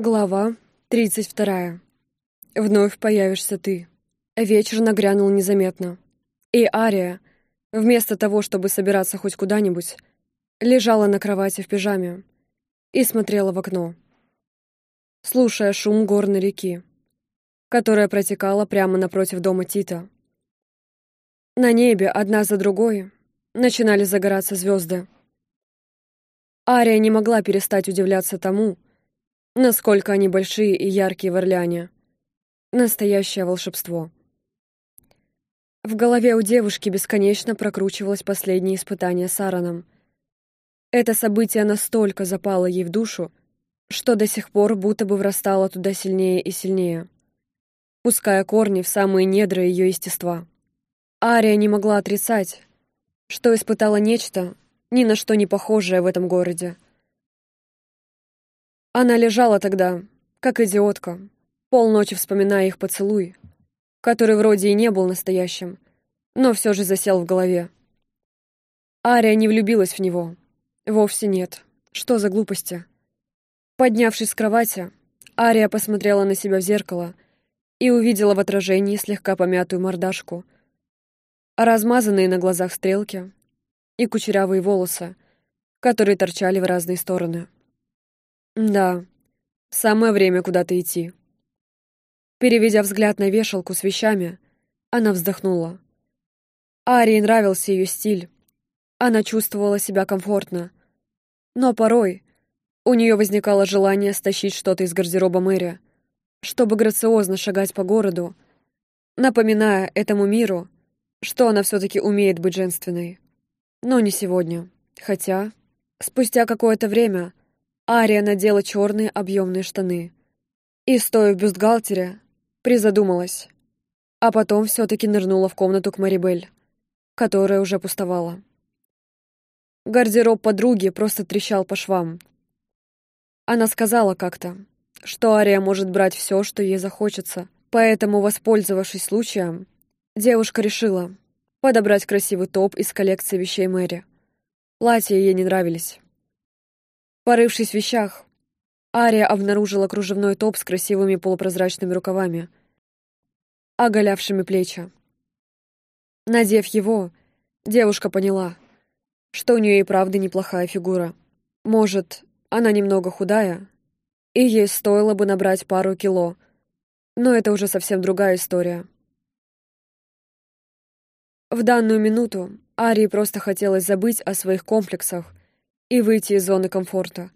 Глава тридцать вторая. Вновь появишься ты. Вечер нагрянул незаметно. И Ария, вместо того, чтобы собираться хоть куда-нибудь, лежала на кровати в пижаме и смотрела в окно, слушая шум горной реки, которая протекала прямо напротив дома Тита. На небе одна за другой начинали загораться звезды. Ария не могла перестать удивляться тому, Насколько они большие и яркие в Орлеане. Настоящее волшебство. В голове у девушки бесконечно прокручивалось последнее испытание с Аароном. Это событие настолько запало ей в душу, что до сих пор будто бы врастало туда сильнее и сильнее, пуская корни в самые недра ее естества. Ария не могла отрицать, что испытала нечто, ни на что не похожее в этом городе — она лежала тогда, как идиотка, полночи вспоминая их поцелуй, который вроде и не был настоящим, но все же засел в голове. Ария не влюбилась в него. Вовсе нет. Что за глупости? Поднявшись с кровати, Ария посмотрела на себя в зеркало и увидела в отражении слегка помятую мордашку, размазанные на глазах стрелки и кучерявые волосы, которые торчали в разные стороны. Да, самое время куда-то идти. Переведя взгляд на вешалку с вещами, она вздохнула. Арии нравился ее стиль. Она чувствовала себя комфортно. Но порой у нее возникало желание стащить что-то из гардероба Мэри, чтобы грациозно шагать по городу, напоминая этому миру, что она все-таки умеет быть женственной. Но не сегодня. Хотя, спустя какое-то время, Ария надела черные объемные штаны и, стоя в бюстгальтере, призадумалась, а потом все-таки нырнула в комнату к Марибель, которая уже пустовала. Гардероб подруги просто трещал по швам. Она сказала как-то, что Ария может брать все, что ей захочется, поэтому, воспользовавшись случаем, девушка решила подобрать красивый топ из коллекции вещей Мэри. Платья ей не нравились. Порывшись в вещах, Ария обнаружила кружевной топ с красивыми полупрозрачными рукавами, оголявшими плечи. Надев его, девушка поняла, что у нее и правда неплохая фигура. Может, она немного худая, и ей стоило бы набрать пару кило, но это уже совсем другая история. В данную минуту Арии просто хотелось забыть о своих комплексах и выйти из зоны комфорта.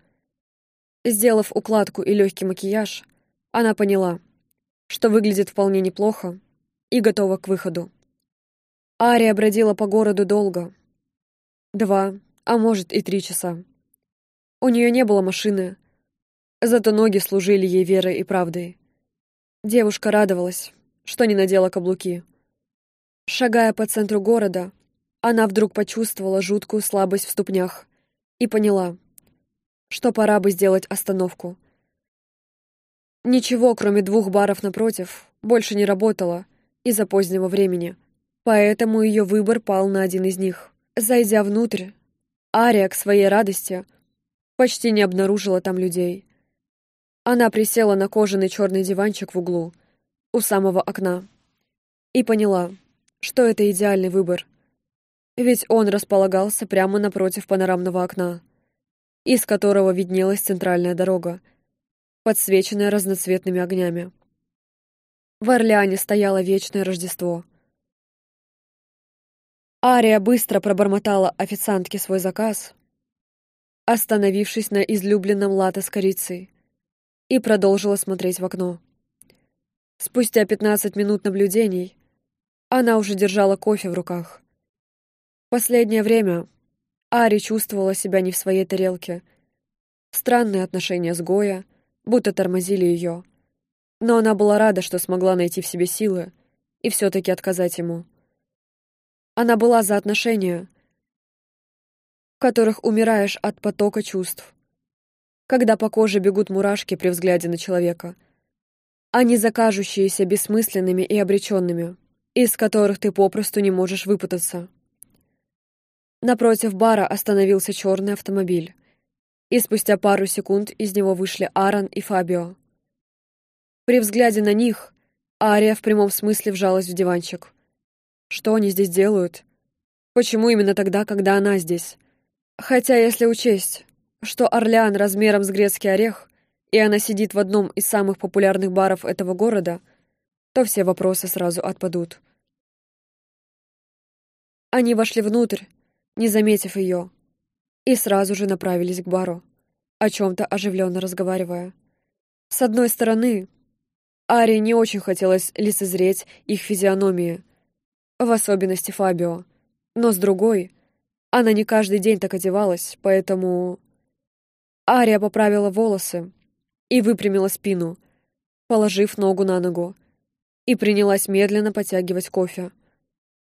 Сделав укладку и легкий макияж, она поняла, что выглядит вполне неплохо и готова к выходу. Ария бродила по городу долго. Два, а может и три часа. У нее не было машины, зато ноги служили ей верой и правдой. Девушка радовалась, что не надела каблуки. Шагая по центру города, она вдруг почувствовала жуткую слабость в ступнях и поняла, что пора бы сделать остановку. Ничего, кроме двух баров напротив, больше не работало из-за позднего времени, поэтому ее выбор пал на один из них. Зайдя внутрь, Ария к своей радости почти не обнаружила там людей. Она присела на кожаный черный диванчик в углу, у самого окна, и поняла, что это идеальный выбор ведь он располагался прямо напротив панорамного окна, из которого виднелась центральная дорога, подсвеченная разноцветными огнями. В Орлеане стояло вечное Рождество. Ария быстро пробормотала официантке свой заказ, остановившись на излюбленном латте с корицей, и продолжила смотреть в окно. Спустя пятнадцать минут наблюдений она уже держала кофе в руках. Последнее время Ари чувствовала себя не в своей тарелке. Странные отношения с Гоя будто тормозили ее. Но она была рада, что смогла найти в себе силы и все-таки отказать ему. Она была за отношения, в которых умираешь от потока чувств, когда по коже бегут мурашки при взгляде на человека, а не закажущиеся бессмысленными и обреченными, из которых ты попросту не можешь выпутаться. Напротив бара остановился черный автомобиль. и спустя пару секунд из него вышли Аарон и Фабио. При взгляде на них Ария в прямом смысле вжалась в диванчик. Что они здесь делают? Почему именно тогда, когда она здесь? Хотя, если учесть, что Орлеан размером с грецкий орех, и она сидит в одном из самых популярных баров этого города, то все вопросы сразу отпадут. Они вошли внутрь, не заметив ее, и сразу же направились к бару, о чем-то оживленно разговаривая. С одной стороны, Арии не очень хотелось лицезреть их физиономии, в особенности Фабио, но с другой, она не каждый день так одевалась, поэтому... Ария поправила волосы и выпрямила спину, положив ногу на ногу, и принялась медленно потягивать кофе.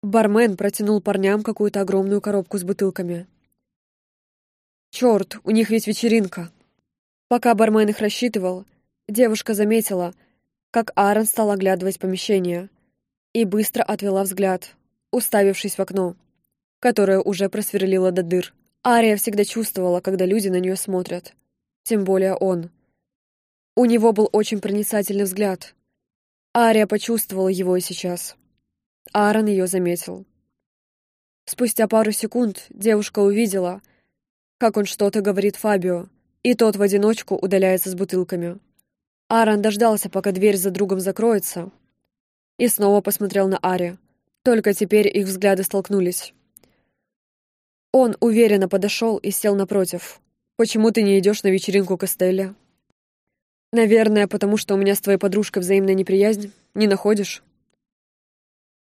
Бармен протянул парням какую-то огромную коробку с бутылками. «Черт, у них ведь вечеринка!» Пока бармен их рассчитывал, девушка заметила, как Аарон стал оглядывать помещение, и быстро отвела взгляд, уставившись в окно, которое уже просверлило до дыр. Ария всегда чувствовала, когда люди на нее смотрят. Тем более он. У него был очень проницательный взгляд. Ария почувствовала его и сейчас. Аарон ее заметил. Спустя пару секунд девушка увидела, как он что-то говорит Фабио, и тот в одиночку удаляется с бутылками. Аарон дождался, пока дверь за другом закроется, и снова посмотрел на Ари. Только теперь их взгляды столкнулись. Он уверенно подошел и сел напротив. «Почему ты не идешь на вечеринку Костелли?» «Наверное, потому что у меня с твоей подружкой взаимная неприязнь. Не находишь?»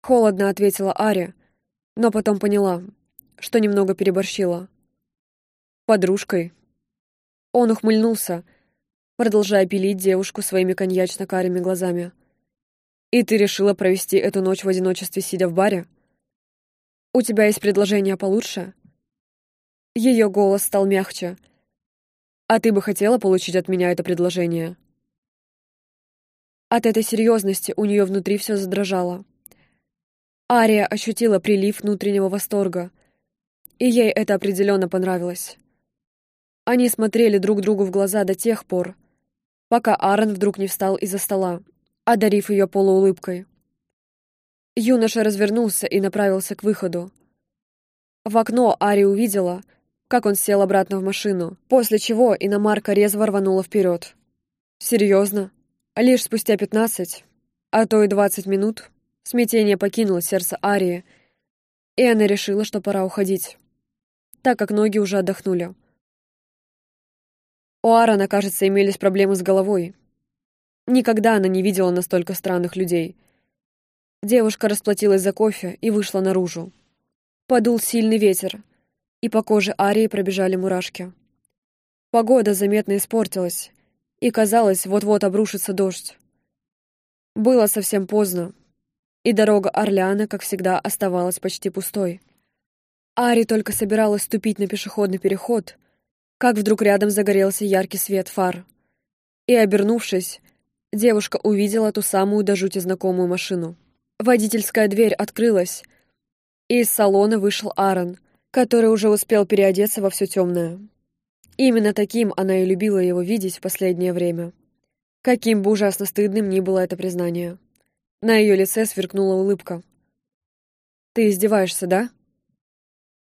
Холодно ответила Ари, но потом поняла, что немного переборщила. «Подружкой?» Он ухмыльнулся, продолжая пилить девушку своими коньячно-карими глазами. «И ты решила провести эту ночь в одиночестве, сидя в баре? У тебя есть предложение получше?» Ее голос стал мягче. «А ты бы хотела получить от меня это предложение?» От этой серьезности у нее внутри все задрожало. Ария ощутила прилив внутреннего восторга, и ей это определенно понравилось. Они смотрели друг другу в глаза до тех пор, пока Аарон вдруг не встал из-за стола одарив ее полуулыбкой. Юноша развернулся и направился к выходу. В окно Ари увидела, как он сел обратно в машину, после чего иномарка резво рванула вперед. Серьезно? Лишь спустя пятнадцать, а то и двадцать минут, смятение покинуло сердце Арии, и она решила, что пора уходить, так как ноги уже отдохнули. У Аарона, кажется, имелись проблемы с головой, Никогда она не видела настолько странных людей. Девушка расплатилась за кофе и вышла наружу. Подул сильный ветер, и по коже Арии пробежали мурашки. Погода заметно испортилась, и, казалось, вот-вот обрушится дождь. Было совсем поздно, и дорога Орлеана, как всегда, оставалась почти пустой. Ари только собиралась ступить на пешеходный переход, как вдруг рядом загорелся яркий свет фар. И, обернувшись, девушка увидела ту самую до жути знакомую машину. Водительская дверь открылась, и из салона вышел Аарон, который уже успел переодеться во все темное. Именно таким она и любила его видеть в последнее время. Каким бы ужасно стыдным ни было это признание. На ее лице сверкнула улыбка. «Ты издеваешься, да?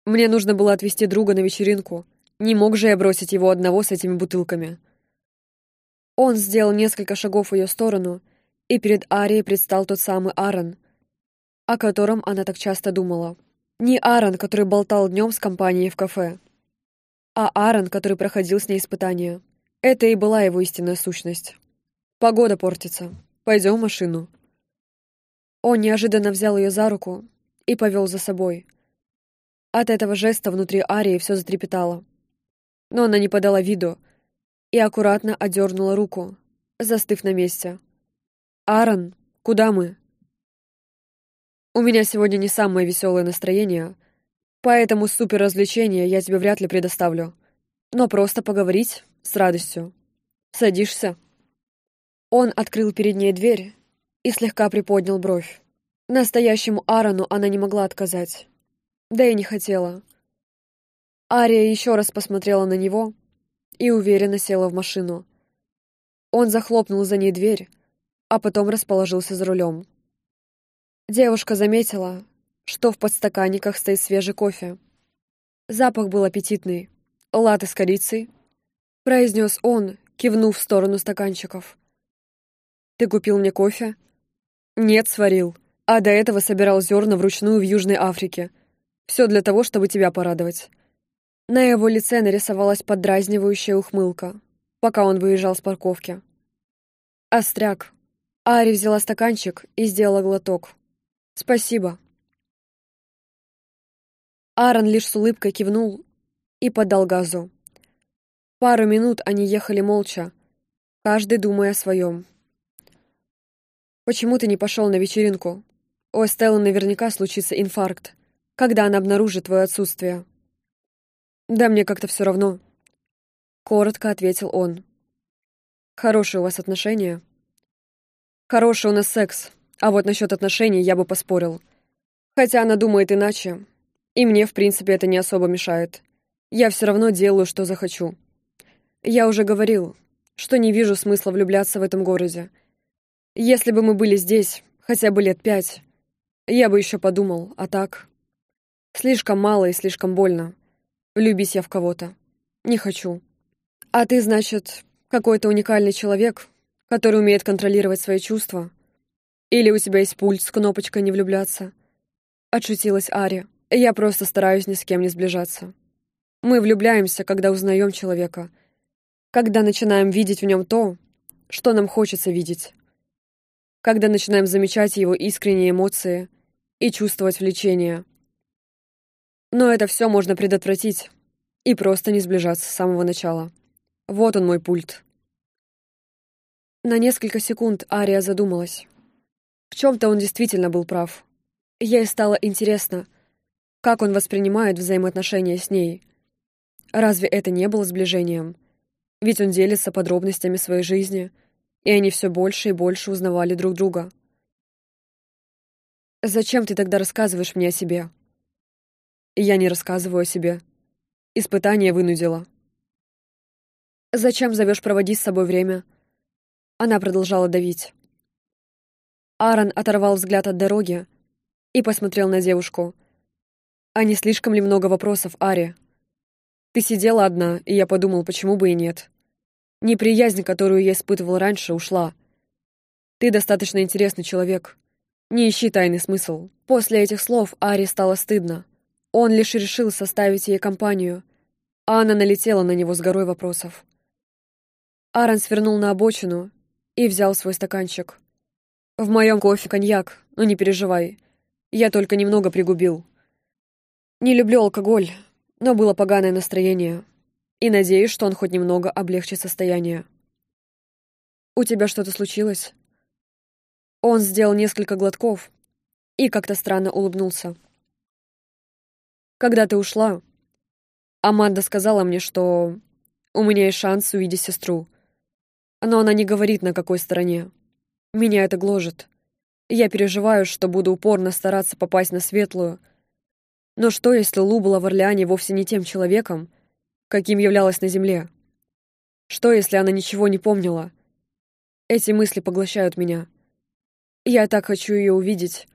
Мне нужно было отвезти друга на вечеринку. Не мог же я бросить его одного с этими бутылками». Он сделал несколько шагов в ее сторону, и перед Арией предстал тот самый Аарон, о котором она так часто думала. Не Аарон, который болтал днем с компанией в кафе, а Аарон, который проходил с ней испытания. Это и была его истинная сущность. «Погода портится. Пойдем в машину». Он неожиданно взял ее за руку и повел за собой. От этого жеста внутри Арии все затрепетало. Но она не подала виду, и аккуратно одернула руку, застыв на месте. «Аарон, куда мы?» «У меня сегодня не самое веселое настроение, поэтому суперразвлечения я тебе вряд ли предоставлю. Но просто поговорить с радостью. Садишься?» Он открыл перед ней дверь и слегка приподнял бровь. Настоящему Аарону она не могла отказать. Да и не хотела. Ария еще раз посмотрела на него и уверенно села в машину. Он захлопнул за ней дверь, а потом расположился за рулем. Девушка заметила, что в подстаканниках стоит свежий кофе. Запах был аппетитный. Латте с корицей, произнес он, кивнув в сторону стаканчиков. «Ты купил мне кофе?» «Нет, сварил. А до этого собирал зерна вручную в Южной Африке. Все для того, чтобы тебя порадовать». На его лице нарисовалась поддразнивающая ухмылка, пока он выезжал с парковки. «Остряк». Ари взяла стаканчик и сделала глоток. «Спасибо». Аарон лишь с улыбкой кивнул и подал газу. Пару минут они ехали молча, каждый думая о своем. «Почему ты не пошел на вечеринку? У Эстеллы наверняка случится инфаркт, когда она обнаружит твое отсутствие». «Да мне как-то все равно», — коротко ответил он. «Хорошие у вас отношения?» «Хороший у нас секс, а вот насчет отношений я бы поспорил. Хотя она думает иначе, и мне, в принципе, это не особо мешает. Я все равно делаю, что захочу. Я уже говорил, что не вижу смысла влюбляться в этом городе. Если бы мы были здесь хотя бы лет пять, я бы еще подумал, а так... Слишком мало и слишком больно. Влюбись я в кого-то. Не хочу. А ты, значит, какой-то уникальный человек, который умеет контролировать свои чувства? Или у тебя есть пульт с кнопочкой «не влюбляться»?» Отшутилась Ари. «Я просто стараюсь ни с кем не сближаться. Мы влюбляемся, когда узнаем человека, когда начинаем видеть в нем то, что нам хочется видеть, когда начинаем замечать его искренние эмоции и чувствовать влечение. Но это все можно предотвратить и просто не сближаться с самого начала. Вот он мой пульт. На несколько секунд Ария задумалась. В чем-то он действительно был прав. Ей стало интересно, как он воспринимает взаимоотношения с ней. Разве это не было сближением? Ведь он делится подробностями своей жизни, и они все больше и больше узнавали друг друга. «Зачем ты тогда рассказываешь мне о себе?» Я не рассказываю о себе. Испытание вынудило. «Зачем зовешь проводить с собой время?» Она продолжала давить. Аарон оторвал взгляд от дороги и посмотрел на девушку. «А не слишком ли много вопросов, Ари? Ты сидела одна, и я подумал, почему бы и нет. Неприязнь, которую я испытывал раньше, ушла. Ты достаточно интересный человек. Не ищи тайный смысл». После этих слов Ари стало стыдно. Он лишь решил составить ей компанию, а она налетела на него с горой вопросов. Аарон свернул на обочину и взял свой стаканчик. «В моем кофе коньяк, но не переживай. Я только немного пригубил. Не люблю алкоголь, но было поганое настроение. И надеюсь, что он хоть немного облегчит состояние. У тебя что-то случилось?» Он сделал несколько глотков и как-то странно улыбнулся. Когда ты ушла, Аманда сказала мне, что у меня есть шанс увидеть сестру. Но она не говорит, на какой стороне. Меня это гложет. Я переживаю, что буду упорно стараться попасть на светлую. Но что, если Лу была в Орлеане вовсе не тем человеком, каким являлась на земле? Что, если она ничего не помнила? Эти мысли поглощают меня. Я так хочу ее увидеть.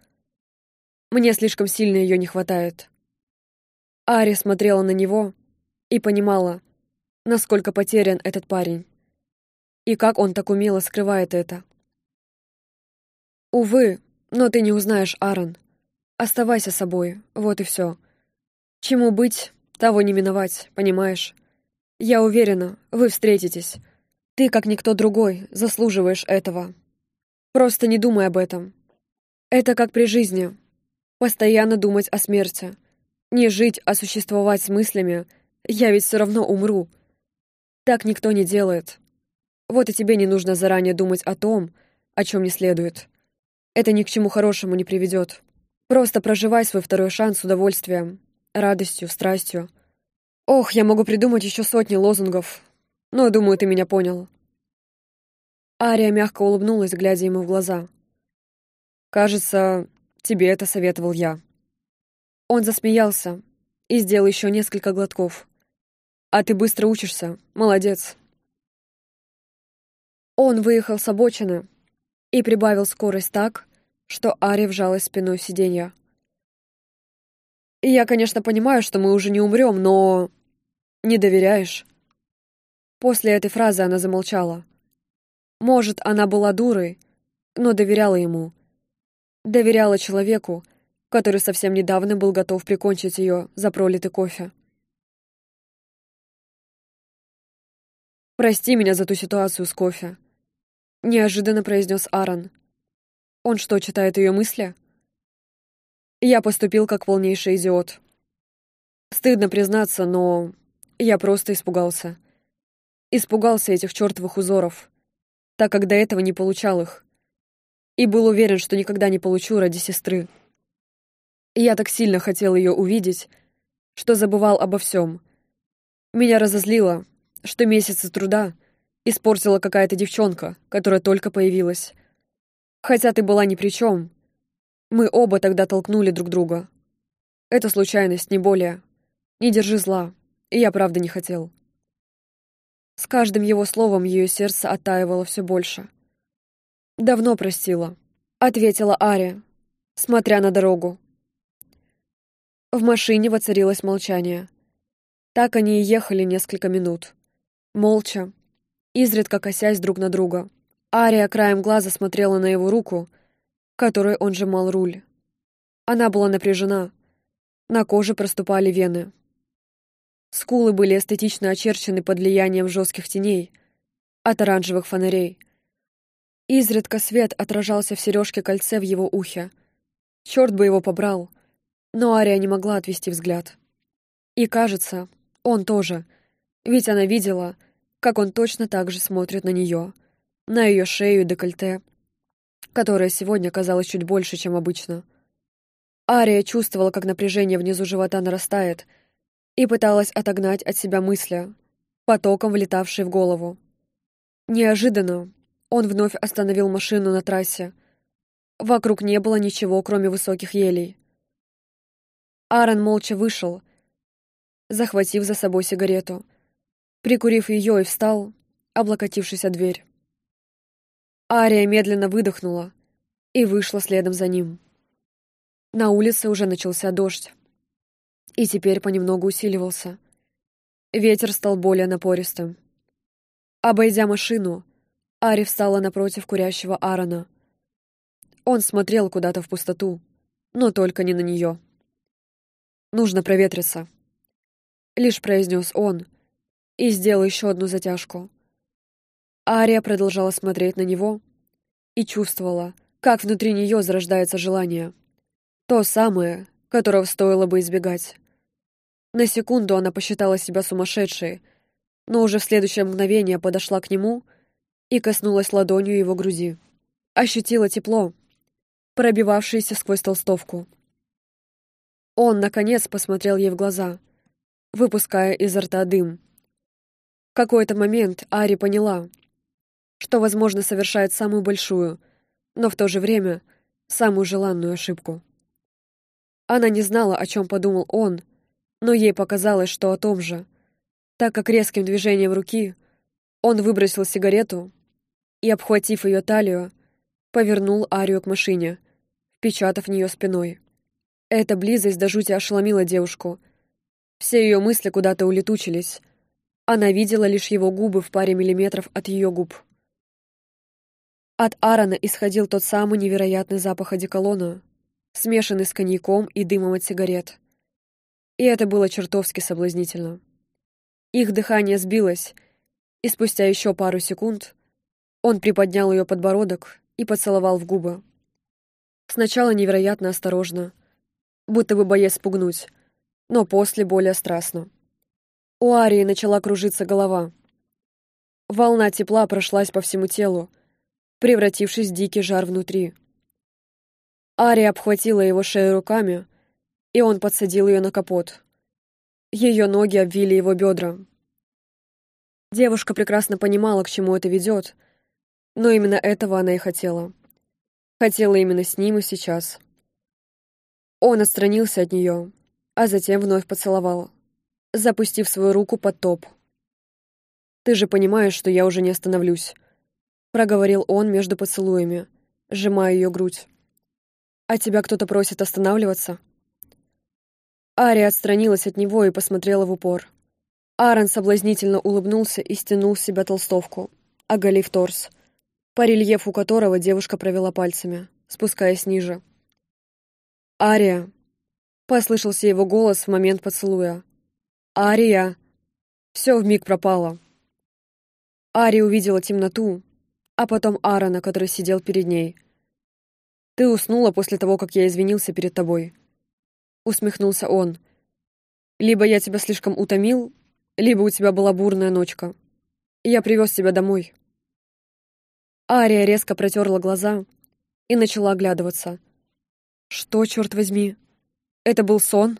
Мне слишком сильно ее не хватает. Ари смотрела на него и понимала, насколько потерян этот парень. И как он так умело скрывает это. «Увы, но ты не узнаешь, Аарон. Оставайся собой, вот и все. Чему быть, того не миновать, понимаешь? Я уверена, вы встретитесь. Ты, как никто другой, заслуживаешь этого. Просто не думай об этом. Это как при жизни. Постоянно думать о смерти. Не жить, а существовать с мыслями. Я ведь все равно умру. Так никто не делает. Вот и тебе не нужно заранее думать о том, о чем не следует. Это ни к чему хорошему не приведет. Просто проживай свой второй шанс с удовольствием, радостью, страстью. Ох, я могу придумать еще сотни лозунгов, но, думаю, ты меня понял. Ария мягко улыбнулась, глядя ему в глаза. «Кажется, тебе это советовал я». Он засмеялся и сделал еще несколько глотков. А ты быстро учишься. Молодец. Он выехал с обочины и прибавил скорость так, что Ари вжалась спиной в сиденье. «Я, конечно, понимаю, что мы уже не умрем, но...» «Не доверяешь?» После этой фразы она замолчала. Может, она была дурой, но доверяла ему. Доверяла человеку, который совсем недавно был готов прикончить ее за пролитый кофе. «Прости меня за ту ситуацию с кофе», — неожиданно произнес Аарон. «Он что, читает ее мысли?» Я поступил как полнейший идиот. Стыдно признаться, но я просто испугался. Испугался этих чертовых узоров, так как до этого не получал их. И был уверен, что никогда не получу ради сестры. Я так сильно хотел ее увидеть, что забывал обо всем. Меня разозлило, что месяцы труда испортила какая-то девчонка, которая только появилась. Хотя ты была ни при чем. Мы оба тогда толкнули друг друга. Это случайность, не более. Не держи зла. И я правда не хотел. С каждым его словом ее сердце оттаивало все больше. «Давно простила», — ответила Ария, смотря на дорогу. В машине воцарилось молчание. Так они и ехали несколько минут. Молча, изредка косясь друг на друга. Ария краем глаза смотрела на его руку, которой он сжимал руль. Она была напряжена. На коже проступали вены. Скулы были эстетично очерчены под влиянием жестких теней от оранжевых фонарей. Изредка свет отражался в сережке-кольце в его ухе. Черт бы его побрал, но Ария не могла отвести взгляд. И, кажется, он тоже, ведь она видела, как он точно так же смотрит на нее, на ее шею и декольте, которое сегодня казалось чуть больше, чем обычно. Ария чувствовала, как напряжение внизу живота нарастает — и пыталась отогнать от себя мысли, потоком влетавшие в голову. Неожиданно он вновь остановил машину на трассе. Вокруг не было ничего, кроме высоких елей. Аарон молча вышел, захватив за собой сигарету, прикурив ее и встал, облокотившись о дверь. Ария медленно выдохнула и вышла следом за ним. На улице уже начался дождь и теперь понемногу усиливался. Ветер стал более напористым. Обойдя машину, Ари встала напротив курящего Аарона. Он смотрел куда-то в пустоту, но только не на нее. «Нужно проветриться», — лишь произнес он и сделал еще одну затяжку. Ария продолжала смотреть на него и чувствовала, как внутри нее зарождается желание. То самое, которого стоило бы избегать. На секунду она посчитала себя сумасшедшей, но уже в следующее мгновение подошла к нему и коснулась ладонью его груди. Ощутила тепло, пробивавшееся сквозь толстовку. Он, наконец, посмотрел ей в глаза, выпуская изо рта дым. В какой-то момент Ари поняла, что, возможно, совершает самую большую, но в то же время самую желанную ошибку. Она не знала, о чем подумал он, но ей показалось, что о том же, так как резким движением руки он выбросил сигарету и, обхватив ее талию, повернул Арию к машине, впечатав в нее спиной. Эта близость до жути ошеломила девушку. Все ее мысли куда-то улетучились. Она видела лишь его губы в паре миллиметров от ее губ. От Аарона исходил тот самый невероятный запах одеколона, смешанный с коньяком и дымом от сигарет. И это было чертовски соблазнительно. Их дыхание сбилось, и спустя еще пару секунд он приподнял ее подбородок и поцеловал в губы. Сначала невероятно осторожно, будто бы боясь спугнуть, но после более страстно. У Арии начала кружиться голова. Волна тепла прошлась по всему телу, превратившись в дикий жар внутри. Ария обхватила его шею руками, и он подсадил ее на капот. Ее ноги обвили его бедра. Девушка прекрасно понимала, к чему это ведет, но именно этого она и хотела. Хотела именно с ним и сейчас. Он отстранился от нее, а затем вновь поцеловал. запустив свою руку под топ. «Ты же понимаешь, что я уже не остановлюсь», — проговорил он между поцелуями, сжимая ее грудь. «А тебя кто-то просит останавливаться?» Ария отстранилась от него и посмотрела в упор. Аарон соблазнительно улыбнулся и стянул с себя толстовку, оголив торс, по рельефу которого девушка провела пальцами, спускаясь ниже. «Ария!» — послышался его голос в момент поцелуя. «Ария!» Все вмиг пропало. Ария увидела темноту, а потом Аарона, который сидел перед ней. «Ты уснула после того, как я извинился перед тобой», — усмехнулся он. «Либо я тебя слишком утомил, либо у тебя была бурная ночка. Я привез тебя домой». Ария резко протерла глаза и начала оглядываться. «Что, черт возьми? Это был сон?»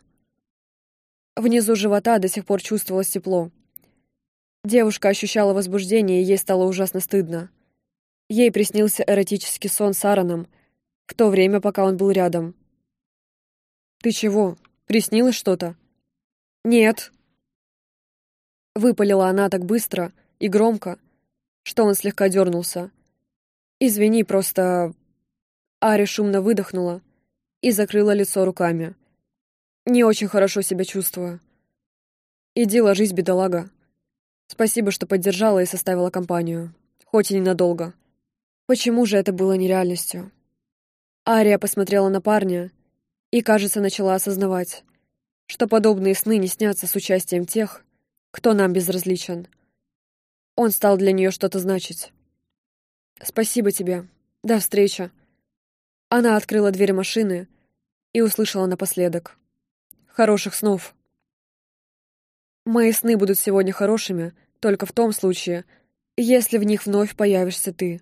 Внизу живота до сих пор чувствовалось тепло. Девушка ощущала возбуждение, и ей стало ужасно стыдно. Ей приснился эротический сон с Аароном, в то время, пока он был рядом. «Ты чего? Приснилось что-то?» «Нет», Выпалила она так быстро и громко, что он слегка дернулся. «Извини, просто...» Ари шумно выдохнула и закрыла лицо руками. «Не очень хорошо себя чувствую. Иди ложись, бедолага. Спасибо, что поддержала и составила компанию, хоть и ненадолго. Почему же это было нереальностью?» Ария посмотрела на парня и, кажется, начала осознавать, что подобные сны не снятся с участием тех, кто нам безразличен. Он стал для нее что-то значить. «Спасибо тебе. До встречи». Она открыла дверь машины и услышала напоследок. «Хороших снов». «Мои сны будут сегодня хорошими только в том случае, если в них вновь появишься ты».